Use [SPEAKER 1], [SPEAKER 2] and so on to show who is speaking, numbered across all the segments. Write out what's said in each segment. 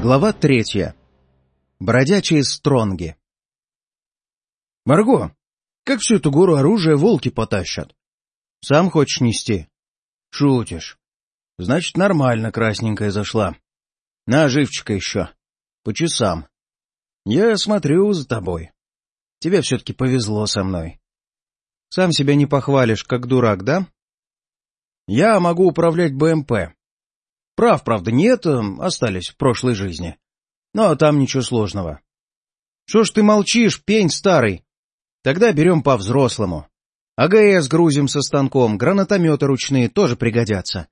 [SPEAKER 1] Глава третья. Бродячие стронги. «Марго, как всю эту гору оружия волки потащат?» «Сам хочешь нести?» «Шутишь. Значит, нормально красненькая зашла. На, живчика еще. По часам. Я смотрю за тобой. Тебе все-таки повезло со мной. Сам себя не похвалишь, как дурак, да? Я могу управлять БМП. Прав, правда, нет, эм, остались в прошлой жизни. Но там ничего сложного. Что ж ты молчишь, пень старый? Тогда берем по-взрослому. АГС грузим со станком, гранатометы ручные тоже пригодятся.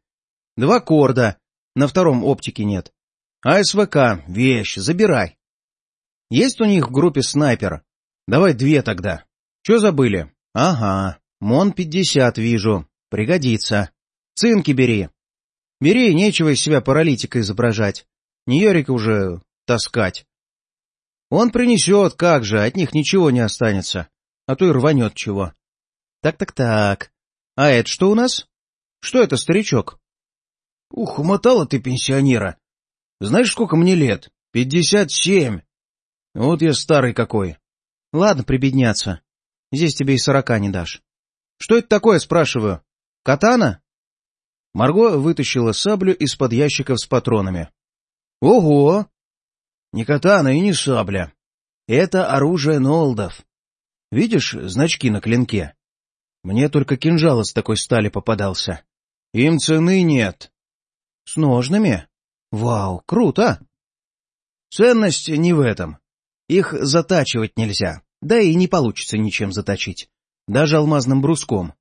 [SPEAKER 1] Два корда, на втором оптики нет. АСВК, вещь, забирай. Есть у них в группе снайпер? Давай две тогда. Че забыли? Ага, МОН-50 вижу, пригодится. Цинки бери. Бери, нечего из себя паралитика изображать. Не Йорика уже таскать. Он принесет, как же, от них ничего не останется. А то и рванет чего. Так-так-так. А это что у нас? Что это, старичок? Ух, умотала ты пенсионера. Знаешь, сколько мне лет? Пятьдесят семь. Вот я старый какой. Ладно, прибедняться. Здесь тебе и сорока не дашь. Что это такое, спрашиваю? Катана? Марго вытащила саблю из-под ящиков с патронами. Ого! Не катана и не сабля. Это оружие Нолдов. Видишь значки на клинке? Мне только кинжал из такой стали попадался. Им цены нет. С ножными? Вау, круто! Ценность не в этом. Их затачивать нельзя, да и не получится ничем заточить. Даже алмазным бруском.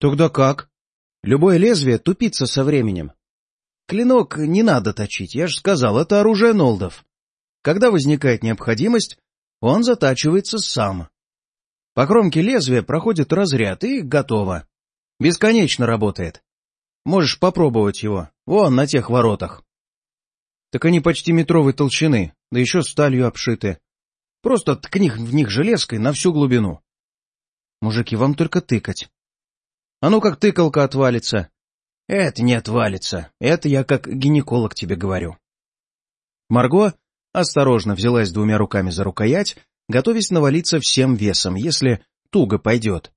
[SPEAKER 1] Тогда как? Любое лезвие тупится со временем. Клинок не надо точить, я же сказал, это оружие Нолдов. Когда возникает необходимость, он затачивается сам. По кромке лезвия проходит разряд, и готово. Бесконечно работает. Можешь попробовать его, вон на тех воротах. Так они почти метровой толщины, да еще сталью обшиты. Просто ткни в них железкой на всю глубину. Мужики, вам только тыкать. А ну как тыкалка отвалится. Это не отвалится, это я как гинеколог тебе говорю. Марго осторожно взялась двумя руками за рукоять, готовясь навалиться всем весом, если туго пойдет.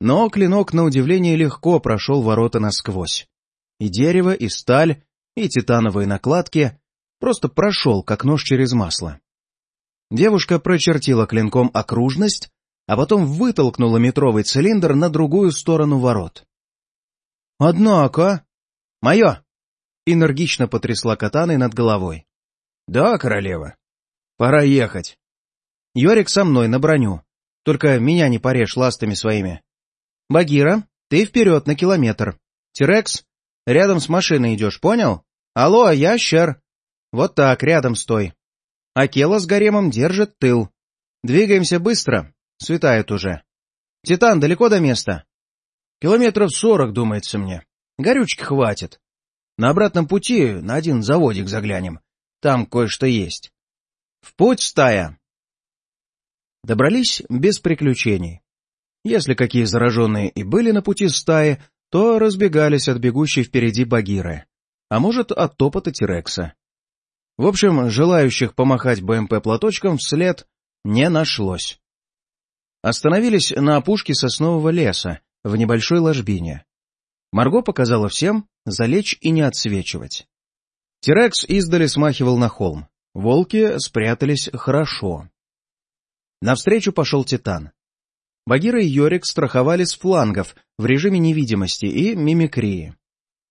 [SPEAKER 1] Но клинок, на удивление, легко прошел ворота насквозь. И дерево, и сталь, и титановые накладки просто прошел, как нож через масло. Девушка прочертила клинком окружность, а потом вытолкнула метровый цилиндр на другую сторону ворот. «Однако...» «Мое!» — энергично потрясла катаной над головой. «Да, королева. Пора ехать. Йорик со мной на броню. Только меня не порежь ластами своими. Багира, ты вперед на километр. Тирекс, рядом с машиной идешь, понял? Алло, ящер. Вот так, рядом стой. Акела с гаремом держит тыл. Двигаемся быстро, светает уже. Титан, далеко до места? Километров сорок, думается мне. Горючки хватит. На обратном пути на один заводик заглянем. Там кое-что есть. В путь, стая! Добрались без приключений. Если какие зараженные и были на пути стаи, то разбегались от бегущей впереди Багиры, а может, от топота Тирекса. В общем, желающих помахать БМП платочком вслед не нашлось. Остановились на опушке соснового леса, в небольшой ложбине. Марго показала всем залечь и не отсвечивать. Тирекс издали смахивал на холм. Волки спрятались хорошо. Навстречу пошел Титан. Багира и Йорик страховали с флангов в режиме невидимости и мимикрии.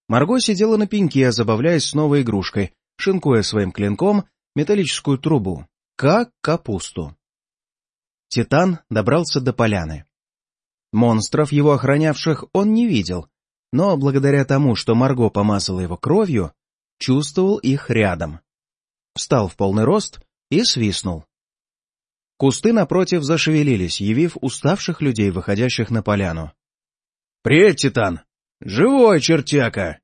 [SPEAKER 1] Марго сидела на пеньке, забавляясь с новой игрушкой, шинкуя своим клинком металлическую трубу, как капусту. Титан добрался до поляны. Монстров, его охранявших, он не видел, но благодаря тому, что Марго помазала его кровью, чувствовал их рядом. Встал в полный рост и свистнул. Кусты напротив зашевелились, явив уставших людей, выходящих на поляну. — Привет, Титан! Живой чертяка!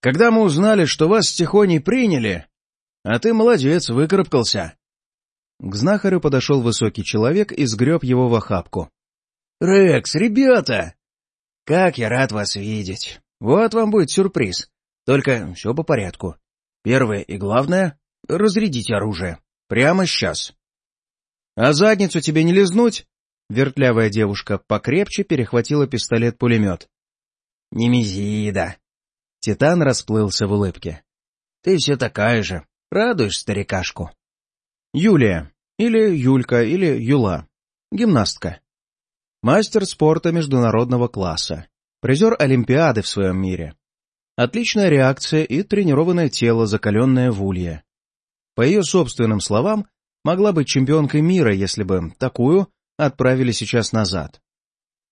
[SPEAKER 1] Когда мы узнали, что вас с Тихоней приняли, а ты молодец, выкарабкался. К знахарю подошел высокий человек и сгреб его в охапку. — Рекс, ребята! Как я рад вас видеть! Вот вам будет сюрприз. Только все по порядку. Первое и главное разрядить оружие. Прямо сейчас. — А задницу тебе не лизнуть? Вертлявая девушка покрепче перехватила пистолет-пулемет. — Немезида. Титан расплылся в улыбке. — Ты все такая же. Радуешь старикашку. Юлия. Или Юлька, или Юла. Гимнастка. Мастер спорта международного класса. Призер Олимпиады в своем мире. Отличная реакция и тренированное тело, закаленное в улье. По ее собственным словам, могла быть чемпионкой мира, если бы такую отправили сейчас назад.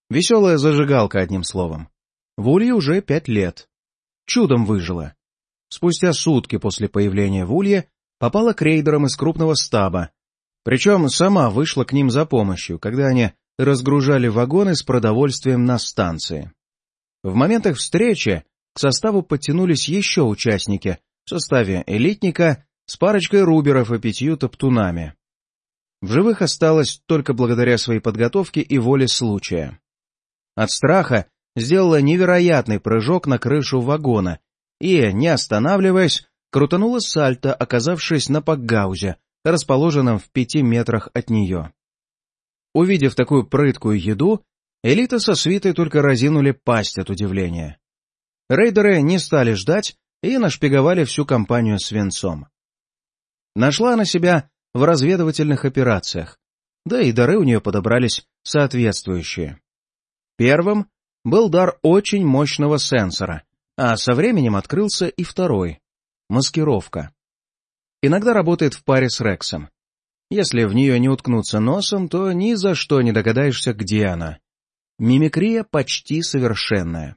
[SPEAKER 1] Веселая зажигалка, одним словом. В улье уже пять лет. Чудом выжила. Спустя сутки после появления в улье попала к рейдерам из крупного стаба, причем сама вышла к ним за помощью, когда они разгружали вагоны с продовольствием на станции. В моментах встречи к составу подтянулись еще участники в составе элитника с парочкой руберов и пятью топтунами. В живых осталось только благодаря своей подготовке и воле случая. От страха сделала невероятный прыжок на крышу вагона и, не останавливаясь, крутанула сальто, оказавшись на пакгаузе, расположенном в пяти метрах от нее. Увидев такую прыткую еду, элита со свитой только разинули пасть от удивления. Рейдеры не стали ждать и нашпиговали всю компанию свинцом. Нашла она себя в разведывательных операциях, да и дары у нее подобрались соответствующие. Первым был дар очень мощного сенсора, а со временем открылся и второй — маскировка. Иногда работает в паре с Рексом. Если в нее не уткнуться носом, то ни за что не догадаешься, где она. Мимикрия почти совершенная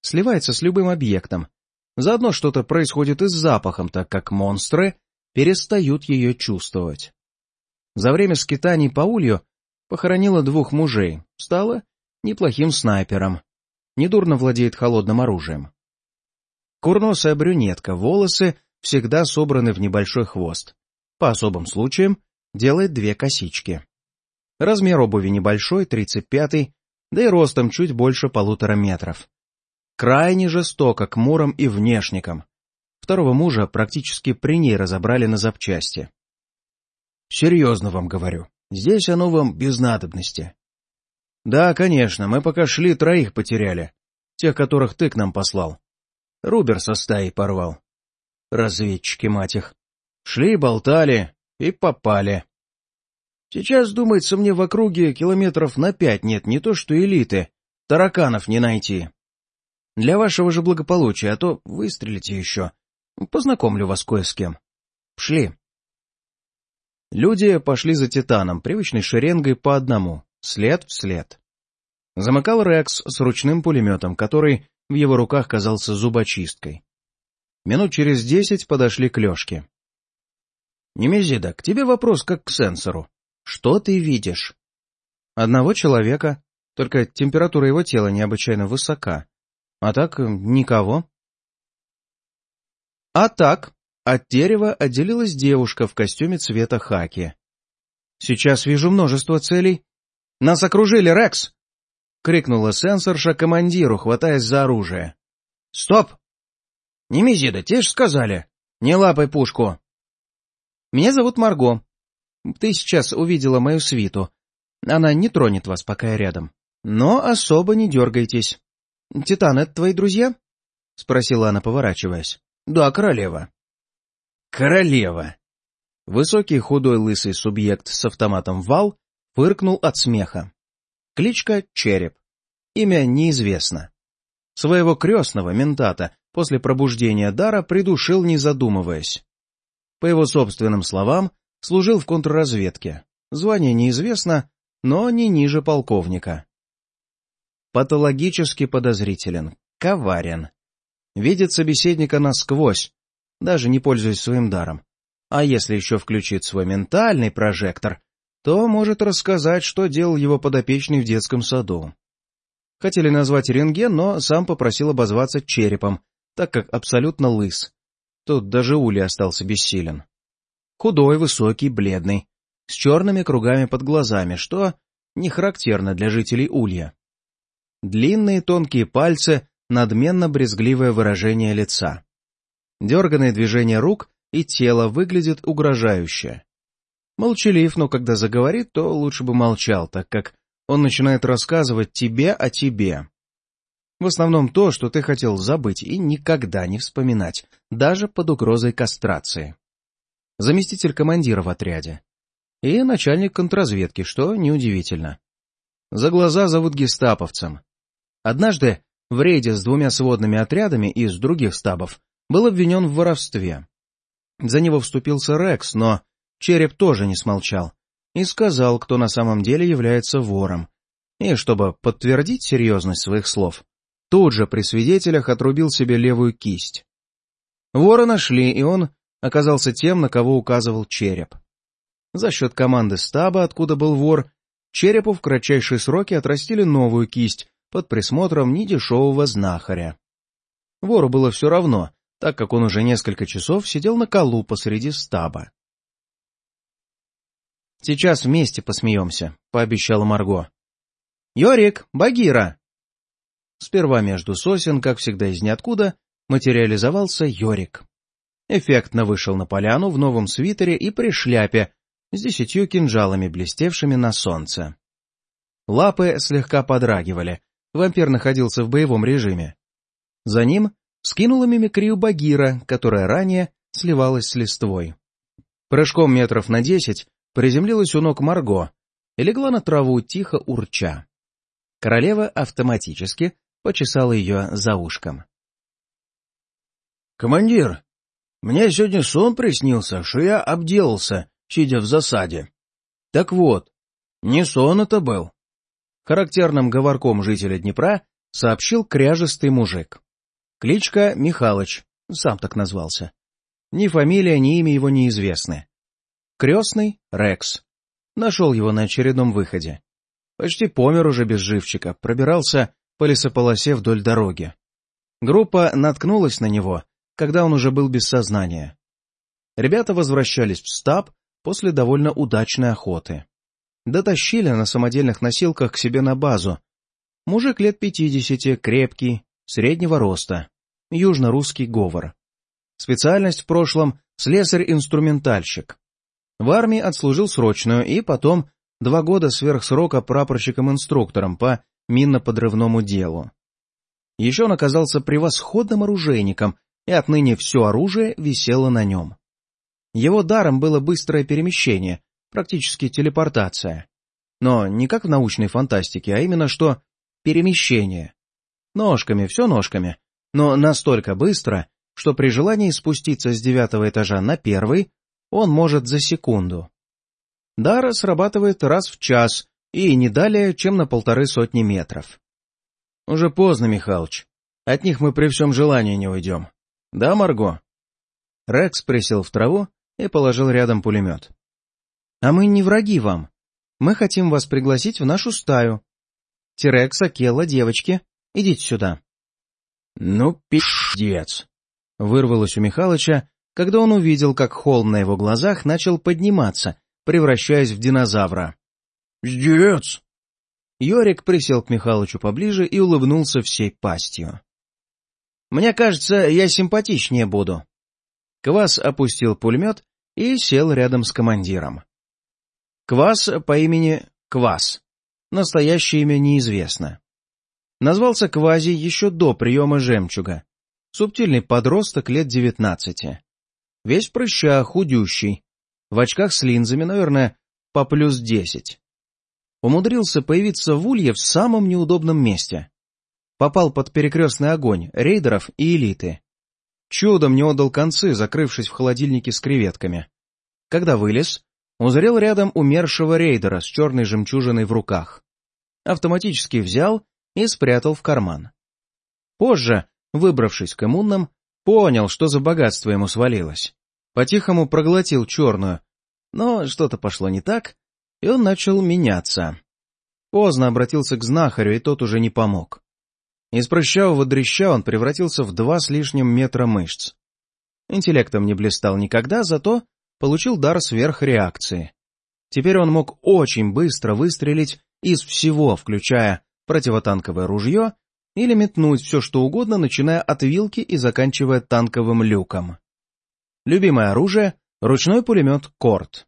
[SPEAKER 1] сливается с любым объектом. Заодно что-то происходит и с запахом, так как монстры перестают ее чувствовать. За время скитаний по улью похоронила двух мужей, стала неплохим снайпером. Недурно владеет холодным оружием. Курносая брюнетка, волосы всегда собраны в небольшой хвост. По особым случаям делает две косички. Размер обуви небольшой, 35-й, да и ростом чуть больше полутора метров крайне жестоко к мурам и внешникам. Второго мужа практически при ней разобрали на запчасти. Серьезно вам говорю, здесь оно вам без надобности. Да, конечно, мы пока шли, троих потеряли. Тех, которых ты к нам послал. Рубер со стаей порвал. Разведчики, мать их. Шли, болтали и попали. Сейчас, думается, мне в округе километров на пять нет не то что элиты, тараканов не найти. Для вашего же благополучия, а то выстрелите еще. Познакомлю вас кое с кем. Шли. Люди пошли за Титаном, привычной шеренгой по одному, след в след. Замыкал Рекс с ручным пулеметом, который в его руках казался зубочисткой. Минут через десять подошли к Лешке. — Немезида, к тебе вопрос как к сенсору. Что ты видишь? — Одного человека, только температура его тела необычайно высока. А так никого. А так от дерева отделилась девушка в костюме цвета хаки. «Сейчас вижу множество целей. Нас окружили, Рекс!» — крикнула сенсорша командиру, хватаясь за оружие. «Стоп! Немезида, те ж сказали! Не лапай пушку!» «Меня зовут Марго. Ты сейчас увидела мою свиту. Она не тронет вас, пока я рядом. Но особо не дергайтесь. — Титан, это твои друзья? — спросила она, поворачиваясь. — Да, королева. — Королева! Высокий худой лысый субъект с автоматом вал фыркнул от смеха. Кличка — Череп. Имя неизвестно. Своего крестного, ментата, после пробуждения дара придушил, не задумываясь. По его собственным словам, служил в контрразведке. Звание неизвестно, но не ниже полковника патологически подозрителен, коварен. Видит собеседника насквозь, даже не пользуясь своим даром. А если еще включить свой ментальный прожектор, то может рассказать, что делал его подопечный в детском саду. Хотели назвать рентген, но сам попросил обозваться черепом, так как абсолютно лыс. Тут даже Ули остался бессилен. Худой, высокий, бледный, с черными кругами под глазами, что не характерно для жителей Улья. Длинные тонкие пальцы, надменно брезгливое выражение лица. Дерганные движения рук и тело выглядит угрожающе. Молчалив, но когда заговорит, то лучше бы молчал, так как он начинает рассказывать тебе о тебе. В основном то, что ты хотел забыть и никогда не вспоминать, даже под угрозой кастрации. Заместитель командира в отряде. И начальник контрразведки, что неудивительно. За глаза зовут гестаповцем. Однажды в рейде с двумя сводными отрядами из других стабов был обвинен в воровстве. За него вступился Рекс, но Череп тоже не смолчал и сказал, кто на самом деле является вором. И чтобы подтвердить серьезность своих слов, тут же при свидетелях отрубил себе левую кисть. Вора нашли, и он оказался тем, на кого указывал череп. За счет команды стаба, откуда был вор, черепу в кратчайшие сроки отрастили новую кисть под присмотром недешевого знахаря. Вору было все равно, так как он уже несколько часов сидел на колу посреди стаба. «Сейчас вместе посмеемся», — пообещала Марго. «Йорик, Багира!» Сперва между сосен, как всегда из ниоткуда, материализовался Йорик. Эффектно вышел на поляну в новом свитере и при шляпе с десятью кинжалами, блестевшими на солнце. Лапы слегка подрагивали, вампир находился в боевом режиме. За ним скинула мимикрию Багира, которая ранее сливалась с листвой. Прыжком метров на десять приземлилась у ног Марго и легла на траву, тихо урча. Королева автоматически почесала ее за ушком.
[SPEAKER 2] — Командир, мне сегодня сон приснился, что я обделался, сидя в засаде. Так вот, не сон это был.
[SPEAKER 1] Характерным говорком жителя Днепра сообщил кряжестый мужик. Кличка Михалыч, сам так назвался. Ни фамилия, ни имя его неизвестны. Крестный — Рекс. Нашел его на очередном выходе. Почти помер уже без живчика, пробирался по лесополосе вдоль дороги. Группа наткнулась на него, когда он уже был без сознания. Ребята возвращались в стаб после довольно удачной охоты. Дотащили на самодельных носилках к себе на базу. Мужик лет пятидесяти, крепкий, среднего роста, южно-русский говор. Специальность в прошлом — слесарь-инструментальщик. В армии отслужил срочную и потом два года сверх срока прапорщиком-инструктором по минно-подрывному делу. Еще он оказался превосходным оружейником, и отныне все оружие висело на нем. Его даром было быстрое перемещение, практически телепортация. Но не как в научной фантастике, а именно что перемещение. Ножками, все ножками, но настолько быстро, что при желании спуститься с девятого этажа на первый он может за секунду. Дар срабатывает раз в час и не далее, чем на полторы сотни метров. Уже поздно, Михалыч. От них мы при всем желании не уйдем. Да, Марго? Рекс присел в траву и положил рядом пулемет. — А мы не враги вам. Мы хотим вас пригласить в нашу стаю. Тирекс, Акела, девочки, идите сюда.
[SPEAKER 2] — Ну, пиздец!
[SPEAKER 1] — вырвалось у Михалыча, когда он увидел, как холм на его глазах начал подниматься, превращаясь в динозавра.
[SPEAKER 2] «Пиздец!»
[SPEAKER 1] Йорик присел к Михалычу поближе и улыбнулся всей пастью. «Мне кажется, я симпатичнее буду». Квас опустил пулемет и сел рядом с командиром. Квас по имени Квас. Настоящее имя неизвестно. Назвался Квази еще до приема жемчуга. Субтильный подросток лет девятнадцати. Весь в прыщах, худющий. В очках с линзами, наверное, по плюс десять. Умудрился появиться в Улье в самом неудобном месте. Попал под перекрестный огонь рейдеров и элиты. Чудом не отдал концы, закрывшись в холодильнике с креветками. Когда вылез, узрел рядом умершего рейдера с черной жемчужиной в руках. Автоматически взял и спрятал в карман. Позже, выбравшись к иммунным, понял, что за богатство ему свалилось. По-тихому проглотил черную, но что-то пошло не так, и он начал меняться. Поздно обратился к знахарю, и тот уже не помог. Из прыщавого дрища он превратился в два с лишним метра мышц. Интеллектом не блистал никогда, зато получил дар сверхреакции. Теперь он мог очень быстро выстрелить из всего, включая противотанковое ружье, или метнуть все что угодно, начиная от вилки и заканчивая танковым люком. Любимое оружие — ручной пулемет «Корт».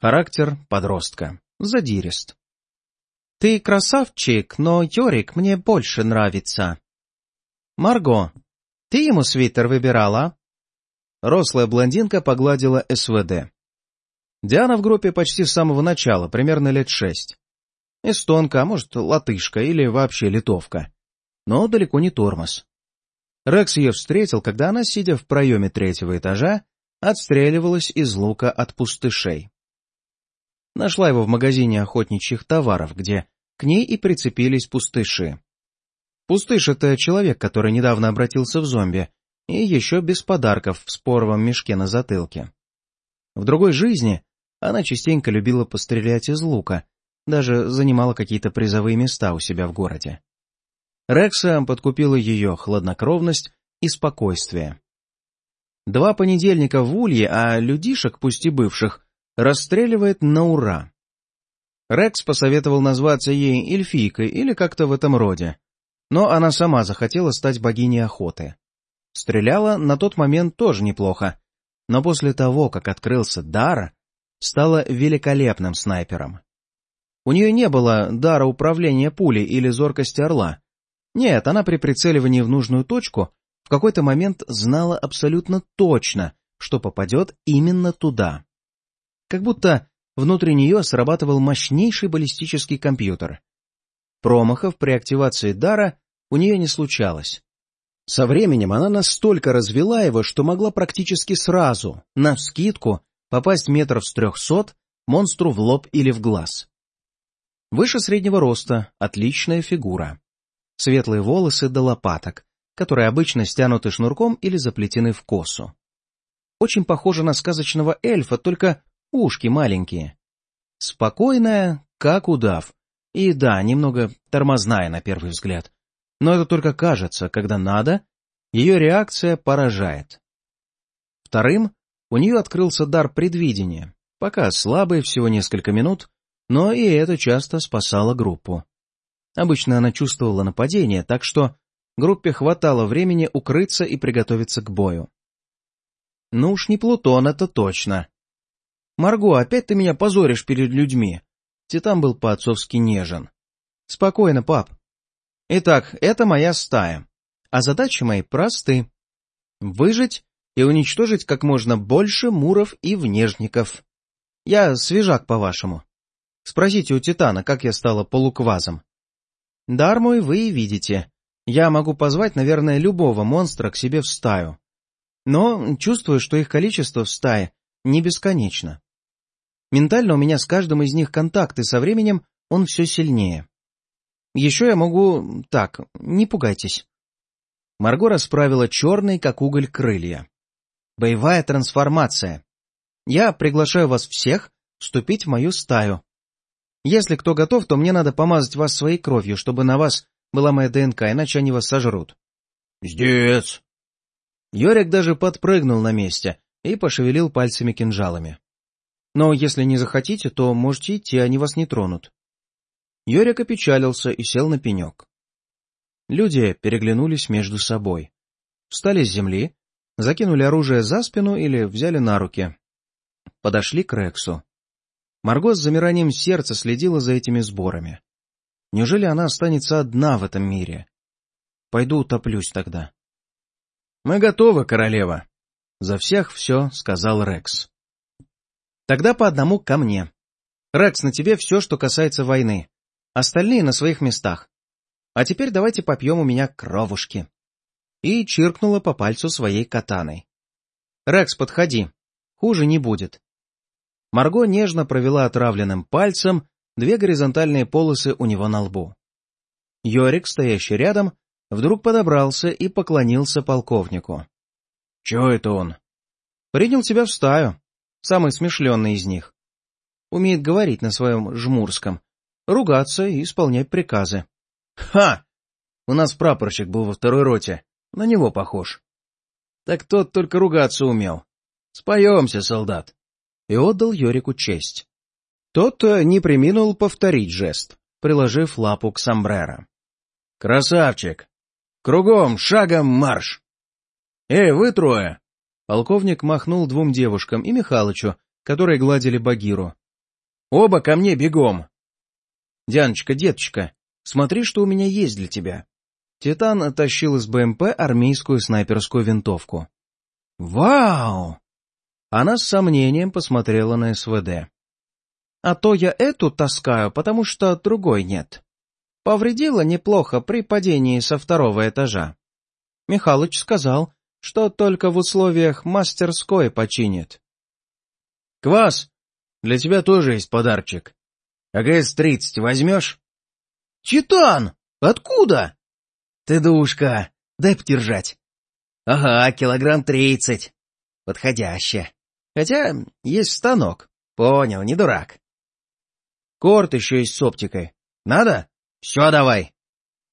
[SPEAKER 1] Характер подростка. Задирист.
[SPEAKER 3] «Ты красавчик, но Йорик мне больше нравится». «Марго, ты ему свитер выбирала?»
[SPEAKER 1] Рослая блондинка погладила СВД. Диана в группе почти с самого начала, примерно лет шесть. Эстонка, а может, латышка или вообще литовка. Но далеко не тормоз. Рекс ее встретил, когда она, сидя в проеме третьего этажа, отстреливалась из лука от пустышей. Нашла его в магазине охотничьих товаров, где к ней и прицепились пустыши. Пустыш — это человек, который недавно обратился в зомби, и еще без подарков в споровом мешке на затылке. В другой жизни она частенько любила пострелять из лука, даже занимала какие-то призовые места у себя в городе. Рекса подкупила ее хладнокровность и спокойствие. Два понедельника в улье, а людишек, пусть и бывших, расстреливает на ура. Рекс посоветовал назваться ей эльфийкой или как-то в этом роде, но она сама захотела стать богиней охоты. Стреляла на тот момент тоже неплохо, но после того, как открылся Дара, стала великолепным снайпером. У нее не было дара управления пулей или зоркости орла. Нет, она при прицеливании в нужную точку в какой-то момент знала абсолютно точно, что попадет именно туда. Как будто внутри нее срабатывал мощнейший баллистический компьютер. Промахов при активации дара у нее не случалось. Со временем она настолько развела его, что могла практически сразу, на вскидку, попасть метров с трехсот монстру в лоб или в глаз. Выше среднего роста, отличная фигура. Светлые волосы до лопаток, которые обычно стянуты шнурком или заплетены в косу. Очень похожа на сказочного эльфа, только ушки маленькие. Спокойная, как удав. И да, немного тормозная на первый взгляд. Но это только кажется, когда надо, ее реакция поражает. Вторым, у нее открылся дар предвидения, пока слабый, всего несколько минут, но и это часто спасало группу. Обычно она чувствовала нападение, так что группе хватало времени укрыться и приготовиться к бою. Ну уж не Плутон, это точно. «Марго, опять ты меня позоришь перед людьми!» Титан был по-отцовски нежен. «Спокойно, пап. Итак, это моя стая. А задачи мои просты. Выжить и уничтожить как можно больше муров и внежников. Я свежак, по-вашему. Спросите у Титана, как я стала полуквазом. Дар мой вы и видите. Я могу позвать, наверное, любого монстра к себе в стаю. Но чувствую, что их количество в стае не бесконечно. Ментально у меня с каждым из них контакт, и со временем он все сильнее. Еще я могу... Так, не пугайтесь. Марго расправила черные, как уголь, крылья. Боевая трансформация. Я приглашаю вас всех вступить в мою стаю. Если кто готов, то мне надо помазать вас своей кровью, чтобы на вас была моя ДНК, иначе они вас сожрут.
[SPEAKER 2] — Здесь.
[SPEAKER 1] Йорик даже подпрыгнул на месте и пошевелил пальцами-кинжалами. Но если не захотите, то можете идти, они вас не тронут. Йорик опечалился и сел на пенек. Люди переглянулись между собой. Встали с земли, закинули оружие за спину или взяли на руки. Подошли к Рексу. Марго с замиранием сердца следила за этими сборами. Неужели она останется одна в этом мире? Пойду утоплюсь тогда. — Мы готовы, королева. За всех все сказал Рекс. — Тогда по одному ко мне. Рекс, на тебе все, что касается войны. Остальные на своих местах. А теперь давайте попьем у меня кровушки. И чиркнула по пальцу своей катаной. Рекс, подходи. Хуже не будет. Марго нежно провела отравленным пальцем две горизонтальные полосы у него на лбу. Йорик, стоящий рядом, вдруг подобрался и поклонился полковнику. — Чего это он? — Принял тебя в стаю. Самый смешленный из них. Умеет говорить на своем жмурском, ругаться и исполнять приказы. — Ха! У нас прапорщик был во второй роте. На него похож. Так тот только ругаться умел. Споемся, солдат. И отдал Йорику честь. Тот э, не приминул повторить жест, приложив лапу к сомбреро. «Красавчик! Кругом, шагом марш! Эй, вы трое! Полковник махнул двум девушкам и Михалычу, которые гладили Багиру. «Оба ко мне бегом!» «Дианочка, деточка, смотри, что у меня есть для тебя». Титан оттащил из БМП армейскую снайперскую винтовку. «Вау!» Она с сомнением посмотрела на СВД. «А то я эту таскаю, потому что другой нет. Повредила неплохо при падении со второго этажа. Михалыч сказал, что только в условиях мастерской починит. — Квас, для тебя тоже есть подарочек. АГС-30 возьмешь? — Читан! Откуда? — Ты душка, дай подержать. — Ага, килограмм тридцать. Подходяще. Хотя есть станок. Понял, не дурак. Корт еще есть с оптикой. Надо? Все, давай.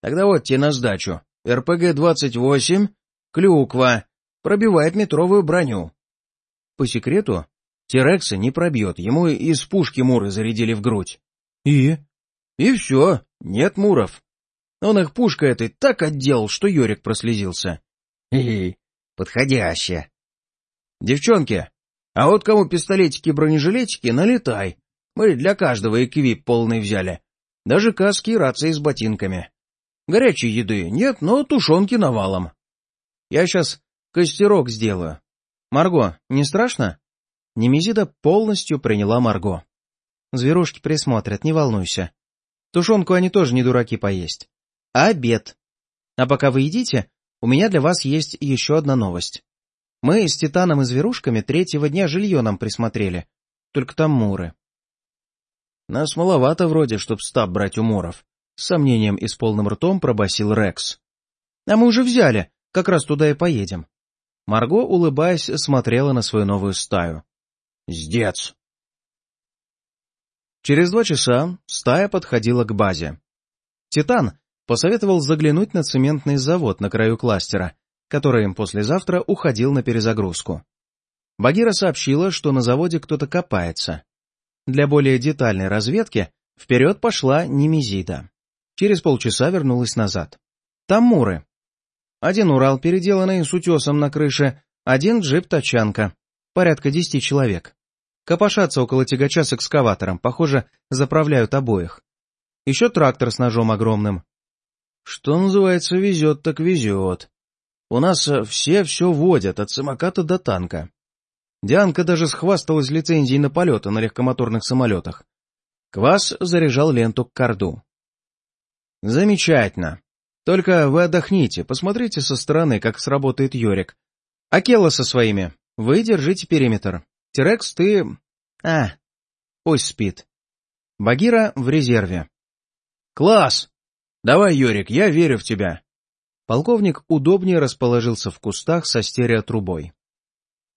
[SPEAKER 1] Тогда вот тебе на сдачу. РПГ-28, клюква, пробивает метровую броню. По секрету, Терекса не пробьет, ему из пушки муры зарядили в грудь. И? И все, нет муров. Он их пушкой этой так отделал, что Йорик прослезился. Хе-хе. Девчонки, а вот кому пистолетики-бронежилетики, налетай. Мы для каждого эквип полный взяли. Даже каски и рации с ботинками. Горячей еды нет, но тушенки навалом. Я сейчас костерок сделаю. Марго, не страшно? Немезида полностью приняла Марго. Зверушки присмотрят, не волнуйся. Тушенку они тоже не дураки поесть. А обед. А пока вы едите, у меня для вас есть еще одна новость. Мы с Титаном и зверушками третьего дня жилье нам присмотрели. Только там муры. Нас маловато вроде, чтоб стаб брать у муров. С сомнением и с полным ртом пробасил Рекс. — А мы уже взяли, как раз туда и поедем. Марго, улыбаясь, смотрела на свою новую стаю. — Сдец! Через два часа стая подходила к базе. Титан посоветовал заглянуть на цементный завод на краю кластера, который им послезавтра уходил на перезагрузку. Багира сообщила, что на заводе кто-то копается. Для более детальной разведки вперед пошла Немезида. Через полчаса вернулась назад. Там муры. Один Урал, переделанный с утесом на крыше, один джип-тачанка. Порядка десяти человек. Копошатся около тягача с экскаватором, похоже, заправляют обоих. Еще трактор с ножом огромным. Что называется, везет так везет. У нас все все водят, от самоката до танка. Дианка даже схвасталась лицензией на полеты на легкомоторных самолетах. Квас заряжал ленту к корду. Замечательно. Только вы отдохните, посмотрите со стороны, как сработает Йорик. Акела со своими. Вы держите периметр. Терекс, ты... А, пусть спит. Багира в резерве. Класс! Давай, Йорик, я верю в тебя. Полковник удобнее расположился в кустах со стереотрубой.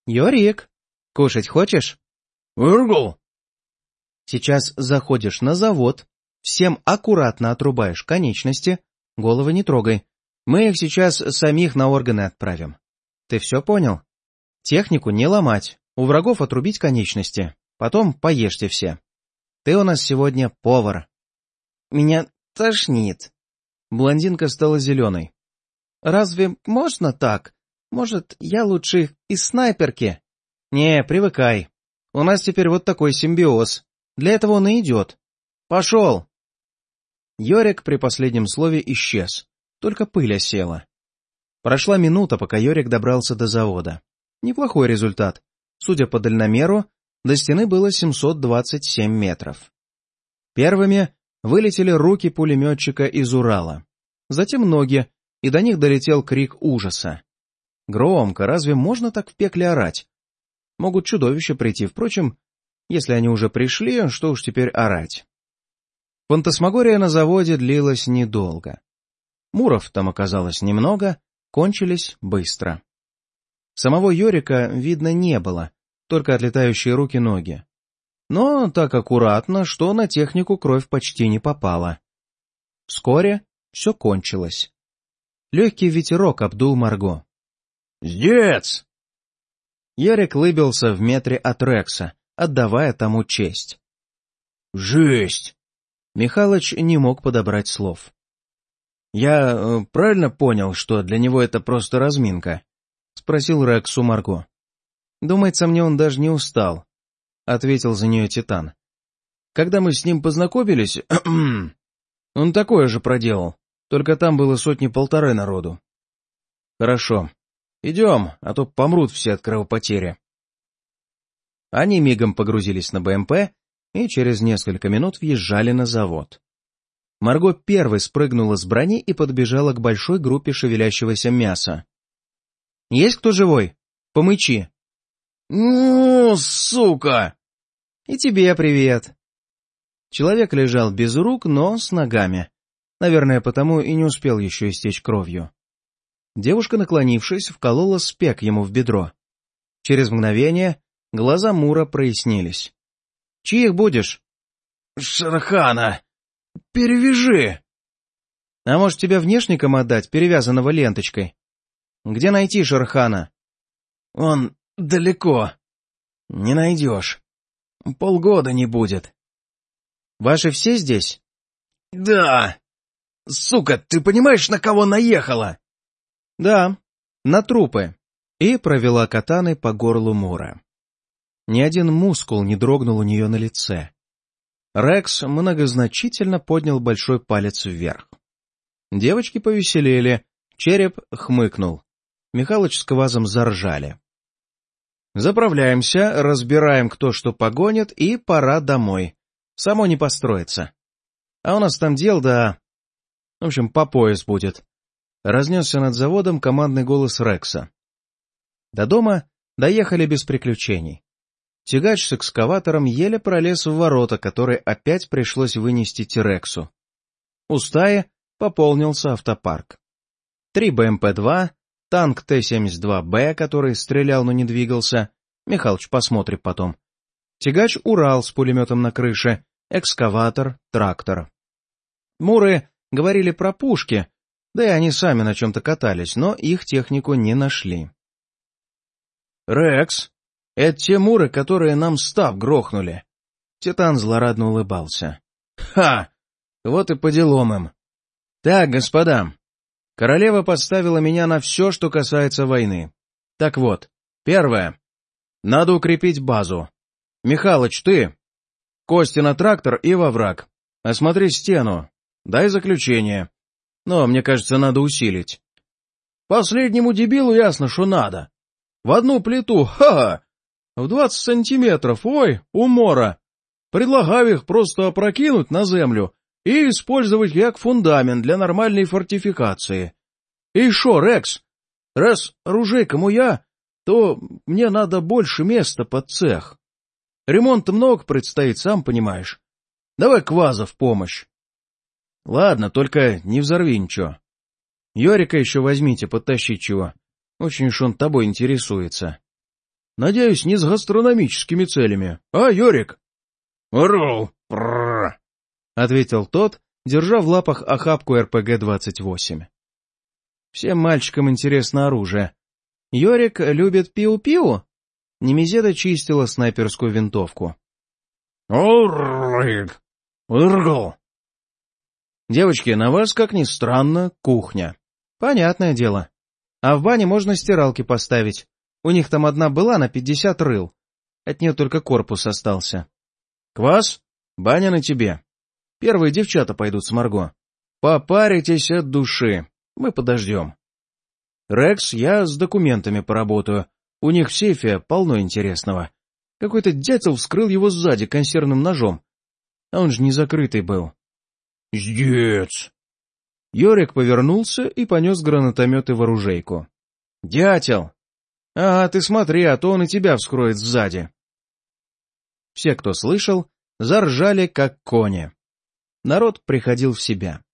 [SPEAKER 1] Йорик, кушать хочешь? Ургул! Сейчас заходишь на завод, Всем аккуратно отрубаешь конечности, головы не трогай. Мы их сейчас самих на органы отправим. Ты все понял? Технику не ломать, у врагов отрубить конечности, потом поешьте все. Ты у нас сегодня повар. Меня тошнит. Блондинка стала зеленой. Разве можно так? Может, я лучше из снайперки? Не, привыкай. У нас теперь вот такой симбиоз. Для этого он и идет. Пошел! Йорик при последнем слове исчез, только пыль осела. Прошла минута, пока Йорик добрался до завода. Неплохой результат. Судя по дальномеру, до стены было 727 метров. Первыми вылетели руки пулеметчика из Урала. Затем ноги, и до них долетел крик ужаса. Громко, разве можно так в пекле орать? Могут чудовища прийти, впрочем, если они уже пришли, что уж теперь орать. Фантасмагория на заводе длилась недолго. Муров там оказалось немного, кончились быстро. Самого Йорика видно не было, только отлетающие руки-ноги. Но так аккуратно, что на технику кровь почти не попала. Вскоре все кончилось. Легкий ветерок обдул Марго. «Сдец!» Ярик лыбился в метре от Рекса, отдавая тому честь. «Жесть!» Михалыч не мог подобрать слов. «Я э, правильно понял, что для него это просто разминка?» — спросил Рекс у Марго. Думается, мне он даже не устал, — ответил за нее Титан. Когда мы с ним познакомились, он такое же проделал, только там было сотни-полторы народу. Хорошо, идем, а то помрут все от кровопотери. Они мигом погрузились на БМП и через несколько минут въезжали на завод. Марго первой спрыгнула с брони и подбежала к большой группе шевелящегося мяса. — Есть кто живой? Помычи. — Ну, сука! — И тебе привет. Человек лежал без рук, но с ногами. Наверное, потому и не успел еще истечь кровью. Девушка, наклонившись, вколола спек ему в бедро. Через мгновение глаза Мура прояснились. — Чьих будешь? — Шархана! Перевяжи! — А может, тебя внешником отдать, перевязанного ленточкой? — Где найти Шархана? — Он далеко. Не найдешь. Полгода не будет. — Ваши все здесь? — Да. Сука, ты понимаешь, на кого наехала? — Да, на трупы. И провела катаной по горлу Мура. Ни один мускул не дрогнул у нее на лице. Рекс многозначительно поднял большой палец вверх. Девочки повеселели, череп хмыкнул. Михалыч с квазом заржали. Заправляемся, разбираем, кто что погонит, и пора домой. Само не построится. А у нас там дел, да... В общем, по пояс будет. Разнесся над заводом командный голос Рекса. До дома доехали без приключений. Тягач с экскаватором еле пролез в ворота, которые опять пришлось вынести Тирексу. У стаи пополнился автопарк. Три БМП-2, танк Т-72Б, который стрелял, но не двигался. Михалыч посмотрит потом. Тягач «Урал» с пулеметом на крыше, экскаватор, трактор. Муры говорили про пушки, да и они сами на чем-то катались, но их технику не нашли. «Рекс, это те муры, которые нам став грохнули. Титан злорадно улыбался. Ха! Вот и по делам им. Так, господа, королева поставила меня на все, что касается войны. Так вот, первое. Надо укрепить базу. Михалыч, ты? Кости на трактор и во враг. Осмотри стену. Дай заключение. Но, мне кажется, надо усилить. Последнему дебилу ясно, что надо. В одну плиту, ха-ха, в двадцать сантиметров, ой, умора. Предлагаю их просто опрокинуть на землю и использовать как фундамент для нормальной фортификации. И шо, Рекс, раз оружейка я, то мне надо больше места под цех. Ремонта много предстоит, сам понимаешь. Давай кваза в помощь. Ладно, только не взорви ничего. Йорика еще возьмите, подтащить чего. Очень уж он тобой интересуется. Надеюсь, не с гастрономическими целями. А, Йорик? — Ру! — ответил тот, держа в лапах охапку РПГ-28. Всем мальчикам интересно оружие. Йорик любит пиу-пиу? Немезеда чистила снайперскую винтовку. «Уррик! Ургл!» «Девочки, на вас, как ни странно, кухня. Понятное дело. А в бане можно стиралки поставить. У них там одна была на пятьдесят рыл. От нее только корпус остался. Квас, баня на тебе. Первые девчата пойдут с Марго. Попаритесь от души. Мы подождем. Рекс, я с документами поработаю. У них в сейфе полно интересного. Какой-то дятел вскрыл его сзади консервным ножом. А он же не закрытый был. Сдец! Йорик повернулся и понес гранатомет и вооружейку. «Дятел! А, ты смотри, а то он и тебя вскроет сзади. Все, кто слышал, заржали, как кони. Народ приходил в себя.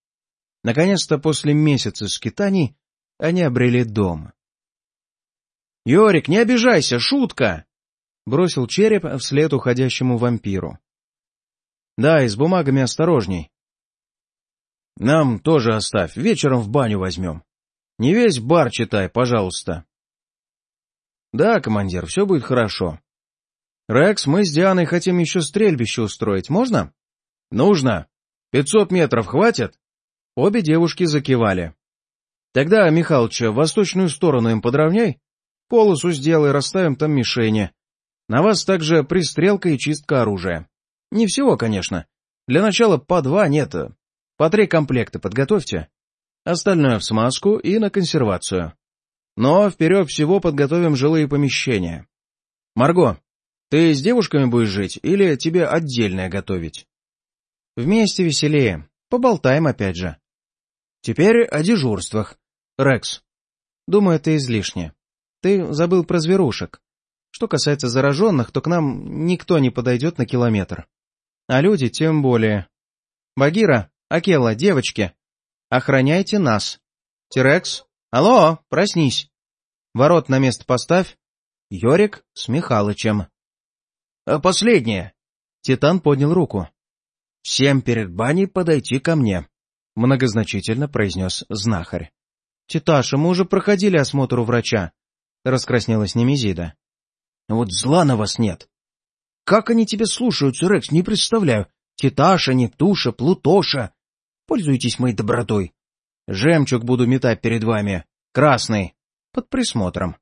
[SPEAKER 1] Наконец-то после месяца скитаний они обрели дом. — Йорик, не обижайся, шутка! — бросил череп вслед уходящему вампиру. — Да, и с бумагами осторожней. — Нам тоже оставь, вечером в баню возьмем. Не весь бар читай, пожалуйста. Да, командир, все будет хорошо. Рекс, мы с Дианой хотим еще стрельбище устроить, можно? Нужно. Пятьсот метров хватит? Обе девушки закивали. Тогда, Михалыча, восточную сторону им подровняй. Полосу сделай, расставим там мишени. На вас также пристрелка и чистка оружия. Не всего, конечно. Для начала по два, нет, по три комплекта подготовьте. Остальное в смазку и на консервацию. Но вперед всего подготовим жилые помещения. Марго, ты с девушками будешь жить или тебе отдельное готовить?
[SPEAKER 3] Вместе веселее. Поболтаем опять же.
[SPEAKER 1] Теперь о дежурствах. Рекс.
[SPEAKER 3] Думаю, это излишне. Ты забыл про зверушек. Что касается зараженных, то к нам никто не подойдет на километр. А люди тем более. Багира, Акела, девочки, охраняйте нас. Тирекс, алло, проснись. Ворот на место поставь. Йорик с Михалычем.
[SPEAKER 1] А последнее.
[SPEAKER 3] Титан поднял руку.
[SPEAKER 1] Всем перед баней подойти ко мне.
[SPEAKER 3] Многозначительно произнес знахарь. Титаша, мы уже проходили осмотр у врача. Раскраснелась Немезида.
[SPEAKER 1] Вот зла на вас нет. Как они тебя слушаются, Рекс, не представляю. Титаша, Нептуша, Плутоша. Пользуйтесь моей добротой. Жемчуг буду метать перед вами. Красный. Под присмотром.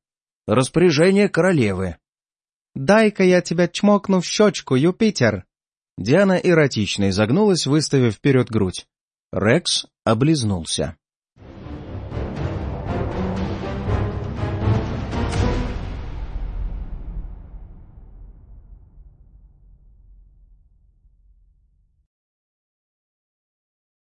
[SPEAKER 1] Распоряжение королевы.
[SPEAKER 3] «Дай-ка я тебя чмокну в щечку, Юпитер!»
[SPEAKER 1] Диана эротично изогнулась, выставив вперед грудь. Рекс облизнулся.